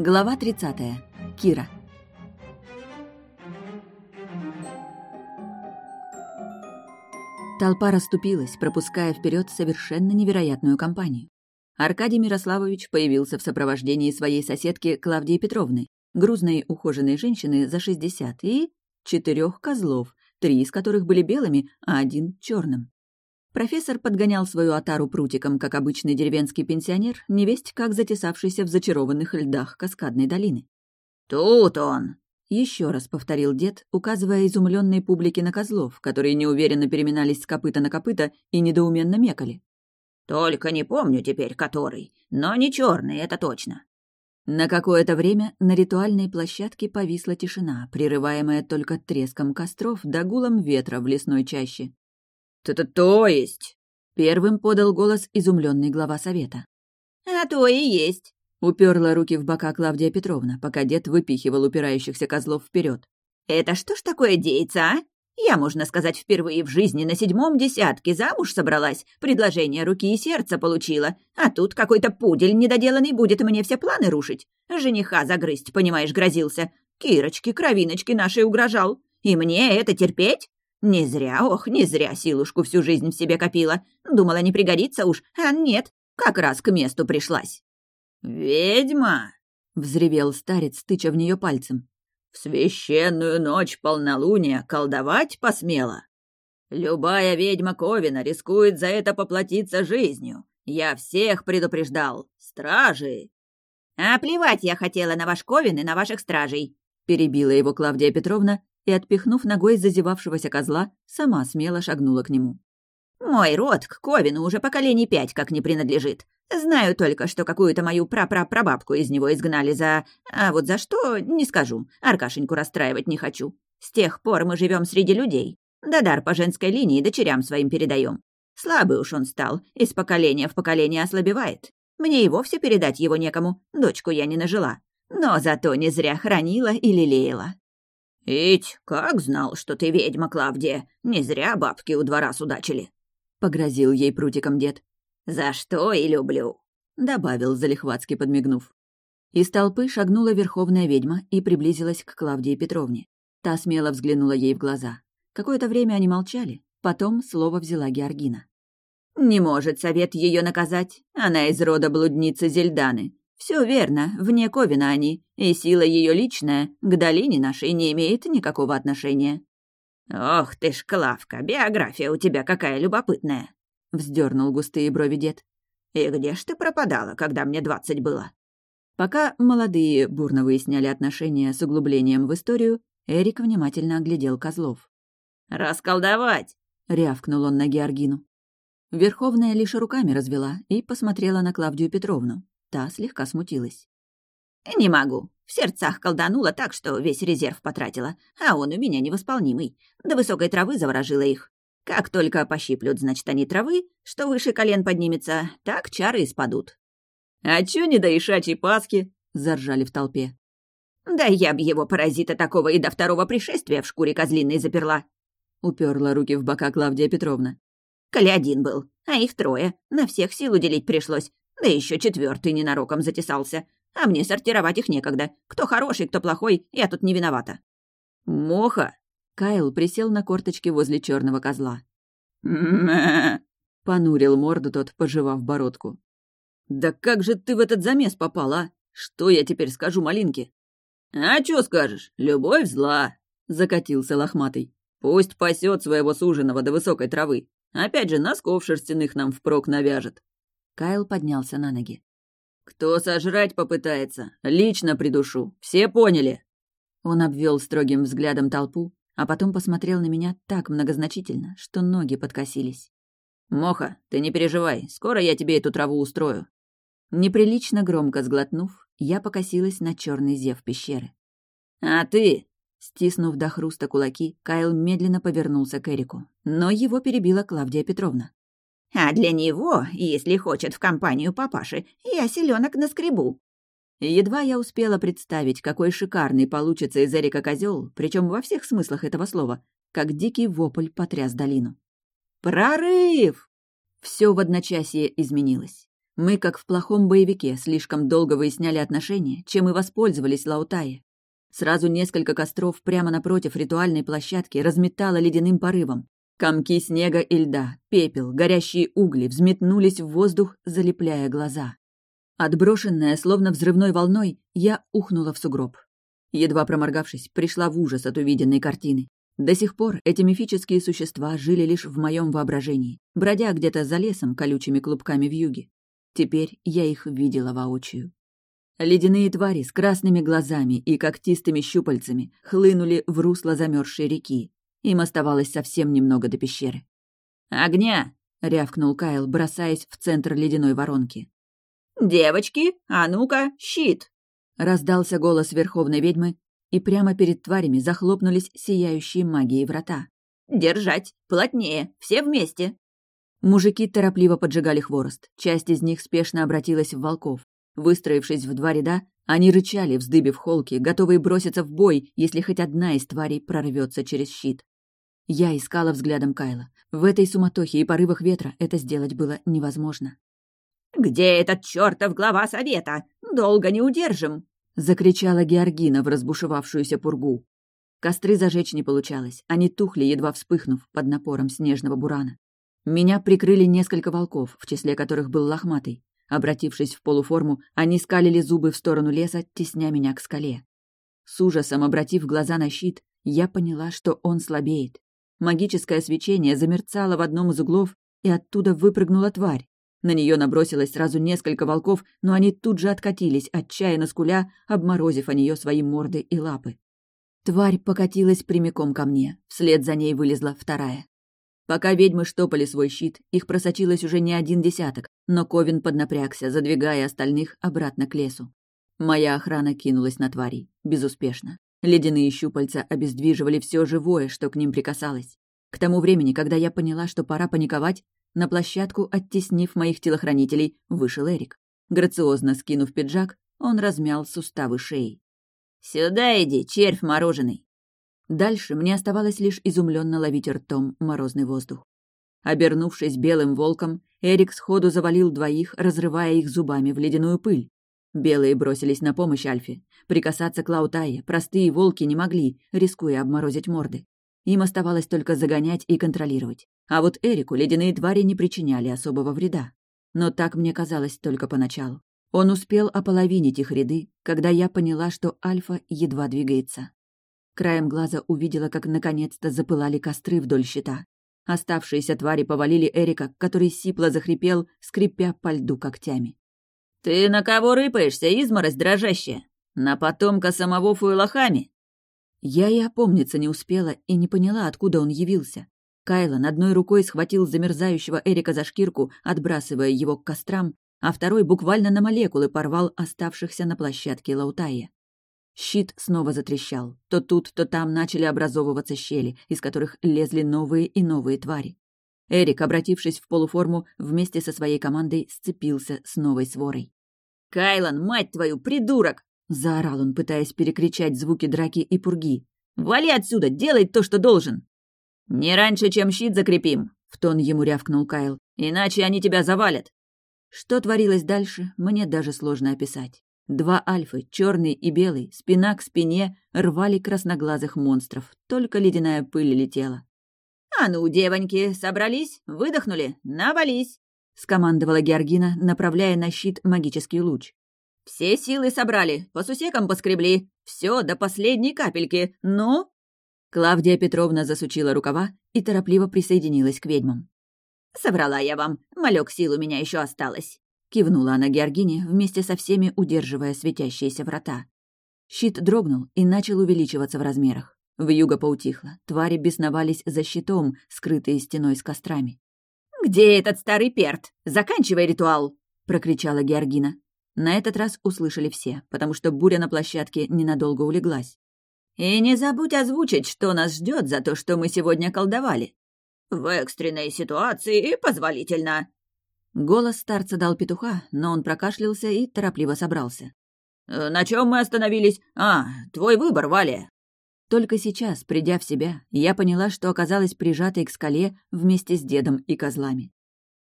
Глава 30. Кира. Толпа расступилась, пропуская вперед совершенно невероятную компанию. Аркадий Мирославович появился в сопровождении своей соседки Клавдии Петровны, грузной ухоженной женщины за 60, и четырех козлов, три из которых были белыми, а один — черным. Профессор подгонял свою отару прутиком, как обычный деревенский пенсионер, невесть как затесавшийся в зачарованных льдах каскадной долины. «Тут он!» — еще раз повторил дед, указывая изумленной публике на козлов, которые неуверенно переминались с копыта на копыта и недоуменно мекали. «Только не помню теперь, который, но не черный, это точно». На какое-то время на ритуальной площадке повисла тишина, прерываемая только треском костров да гулом ветра в лесной чаще. «То-то то есть?» — первым подал голос изумленный глава совета. «А то и есть», — уперла руки в бока Клавдия Петровна, пока дед выпихивал упирающихся козлов вперед. «Это что ж такое деется, а? Я, можно сказать, впервые в жизни на седьмом десятке замуж собралась, предложение руки и сердца получила, а тут какой-то пудель недоделанный будет мне все планы рушить. Жениха загрызть, понимаешь, грозился. Кирочки, кровиночки нашей угрожал. И мне это терпеть? Не зря, ох, не зря силушку всю жизнь в себе копила. Думала, не пригодится уж, а нет, как раз к месту пришлась. «Ведьма!» — взревел старец, тыча в нее пальцем. «В священную ночь полнолуния колдовать посмела? Любая ведьма Ковина рискует за это поплатиться жизнью. Я всех предупреждал. Стражи!» «А плевать я хотела на ваш Ковин и на ваших стражей!» — перебила его Клавдия Петровна и, отпихнув ногой зазевавшегося козла, сама смело шагнула к нему. «Мой род к Ковину уже поколений пять как не принадлежит. Знаю только, что какую-то мою прапрапрабабку из него изгнали за... А вот за что, не скажу. Аркашеньку расстраивать не хочу. С тех пор мы живем среди людей. Да дар по женской линии дочерям своим передаем. Слабый уж он стал, из поколения в поколение ослабевает. Мне и вовсе передать его некому, дочку я не нажила. Но зато не зря хранила и лелеяла. «Ить, как знал, что ты ведьма, Клавдия? Не зря бабки у двора судачили», — погрозил ей прутиком дед. «За что и люблю», — добавил, залихватски подмигнув. Из толпы шагнула верховная ведьма и приблизилась к Клавдии Петровне. Та смело взглянула ей в глаза. Какое-то время они молчали, потом слово взяла Георгина. «Не может совет ее наказать. Она из рода блудницы Зельданы. Все верно, вне Ковина они, и сила ее личная к долине нашей не имеет никакого отношения. Ох ты ж, Клавка, биография у тебя какая любопытная, вздернул густые брови дед. И где ж ты пропадала, когда мне двадцать было? Пока молодые бурно выясняли отношения с углублением в историю, Эрик внимательно оглядел козлов. «Расколдовать!» — рявкнул он на Георгину. Верховная лишь руками развела и посмотрела на Клавдию Петровну. Та слегка смутилась. «Не могу. В сердцах колданула так, что весь резерв потратила, а он у меня невосполнимый. До высокой травы заворожила их. Как только пощиплют, значит, они травы, что выше колен поднимется, так чары и спадут». «А чё не до ишачьей Пасхи?» — заржали в толпе. «Да я б его, паразита такого, и до второго пришествия в шкуре козлиной заперла!» — уперла руки в бока Клавдия Петровна. «Коли один был, а их трое, на всех сил уделить пришлось, да еще четвертый ненароком затесался. А мне сортировать их некогда. Кто хороший, кто плохой, я тут не виновата. Моха! Кайл присел на корточки возле черного козла. «Мэ!» — понурил морду тот, пожевав бородку. «Да как же ты в этот замес попала? Что я теперь скажу малинке?» «А чё скажешь? Любовь зла!» — закатился лохматый. «Пусть пасет своего суженого до высокой травы. Опять же, носков шерстяных нам впрок навяжет. Кайл поднялся на ноги. «Кто сожрать попытается, лично придушу. Все поняли?» Он обвел строгим взглядом толпу, а потом посмотрел на меня так многозначительно, что ноги подкосились. «Моха, ты не переживай, скоро я тебе эту траву устрою». Неприлично громко сглотнув, я покосилась на черный зев пещеры. «А ты?» Стиснув до хруста кулаки, Кайл медленно повернулся к Эрику, но его перебила Клавдия Петровна. А для него, если хочет в компанию папаши, я селенок наскребу. Едва я успела представить, какой шикарный получится из Эрика козел, причем во всех смыслах этого слова, как дикий вопль потряс долину. «Прорыв!» Все в одночасье изменилось. Мы, как в плохом боевике, слишком долго выясняли отношения, чем и воспользовались Лаутае. Сразу несколько костров прямо напротив ритуальной площадки разметало ледяным порывом. Комки снега и льда, пепел, горящие угли взметнулись в воздух, залепляя глаза. Отброшенная, словно взрывной волной, я ухнула в сугроб. Едва проморгавшись, пришла в ужас от увиденной картины. До сих пор эти мифические существа жили лишь в моем воображении, бродя где-то за лесом колючими клубками в юге. Теперь я их видела воочию. Ледяные твари с красными глазами и когтистыми щупальцами хлынули в русло замерзшей реки. Им оставалось совсем немного до пещеры. «Огня!» — рявкнул Кайл, бросаясь в центр ледяной воронки. «Девочки, а ну-ка, щит!» Раздался голос верховной ведьмы, и прямо перед тварями захлопнулись сияющие магией врата. «Держать! Плотнее! Все вместе!» Мужики торопливо поджигали хворост. Часть из них спешно обратилась в волков. Выстроившись в два ряда, они рычали, вздыбив холки, готовые броситься в бой, если хоть одна из тварей прорвется через щит. Я искала взглядом Кайла. В этой суматохе и порывах ветра это сделать было невозможно. «Где этот чертов глава совета? Долго не удержим!» — закричала Георгина в разбушевавшуюся пургу. Костры зажечь не получалось, они тухли, едва вспыхнув под напором снежного бурана. Меня прикрыли несколько волков, в числе которых был лохматый. Обратившись в полуформу, они скалили зубы в сторону леса, тесня меня к скале. С ужасом обратив глаза на щит, я поняла, что он слабеет. Магическое свечение замерцало в одном из углов, и оттуда выпрыгнула тварь. На нее набросилось сразу несколько волков, но они тут же откатились, отчаянно скуля, обморозив о нее свои морды и лапы. Тварь покатилась прямиком ко мне, вслед за ней вылезла вторая. Пока ведьмы штопали свой щит, их просочилось уже не один десяток, но Ковин поднапрягся, задвигая остальных обратно к лесу. Моя охрана кинулась на тварей. Безуспешно. Ледяные щупальца обездвиживали все живое, что к ним прикасалось. К тому времени, когда я поняла, что пора паниковать, на площадку, оттеснив моих телохранителей, вышел Эрик. Грациозно скинув пиджак, он размял суставы шеи. «Сюда иди, червь мороженый!» Дальше мне оставалось лишь изумленно ловить ртом морозный воздух. Обернувшись белым волком, Эрик сходу завалил двоих, разрывая их зубами в ледяную пыль. Белые бросились на помощь Альфе. Прикасаться к Лаутае простые волки не могли, рискуя обморозить морды. Им оставалось только загонять и контролировать. А вот Эрику ледяные твари не причиняли особого вреда. Но так мне казалось только поначалу. Он успел ополовинить их ряды, когда я поняла, что Альфа едва двигается. Краем глаза увидела, как наконец-то запылали костры вдоль щита. Оставшиеся твари повалили Эрика, который сипло захрипел, скрипя по льду когтями. «Ты на кого рыпаешься, изморозь дрожащая? На потомка самого Фуэлахами?» Я и опомниться не успела и не поняла, откуда он явился. Кайлан одной рукой схватил замерзающего Эрика за шкирку, отбрасывая его к кострам, а второй буквально на молекулы порвал оставшихся на площадке Лаутая. Щит снова затрещал. То тут, то там начали образовываться щели, из которых лезли новые и новые твари. Эрик, обратившись в полуформу, вместе со своей командой сцепился с новой сворой. «Кайлан, мать твою, придурок!» — заорал он, пытаясь перекричать звуки драки и пурги. «Вали отсюда, делай то, что должен!» «Не раньше, чем щит закрепим», — в тон ему рявкнул Кайл. «Иначе они тебя завалят». Что творилось дальше, мне даже сложно описать. Два альфы, черный и белый, спина к спине, рвали красноглазых монстров. Только ледяная пыль летела. «А ну, девоньки, собрались? Выдохнули? Навались!» — скомандовала Георгина, направляя на щит магический луч. «Все силы собрали, по сусекам поскребли. Все до последней капельки. Ну?» Клавдия Петровна засучила рукава и торопливо присоединилась к ведьмам. «Соврала я вам. Малек сил у меня еще осталось». Кивнула она Георгине, вместе со всеми удерживая светящиеся врата. Щит дрогнул и начал увеличиваться в размерах. Вьюга поутихла. Твари бесновались за щитом, скрытые стеной с кострами. «Где этот старый перт? Заканчивай ритуал!» — прокричала Георгина. На этот раз услышали все, потому что буря на площадке ненадолго улеглась. И не забудь озвучить, что нас ждет за то, что мы сегодня колдовали. В экстренной ситуации позволительно. Голос старца дал петуха, но он прокашлялся и торопливо собрался. «Э, «На чем мы остановились? А, твой выбор, Валя!» Только сейчас, придя в себя, я поняла, что оказалась прижатой к скале вместе с дедом и козлами.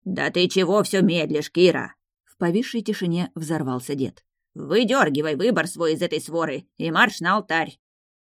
«Да ты чего все медлишь, Кира?» В В повисшей тишине взорвался дед. «Выдергивай выбор свой из этой своры и марш на алтарь.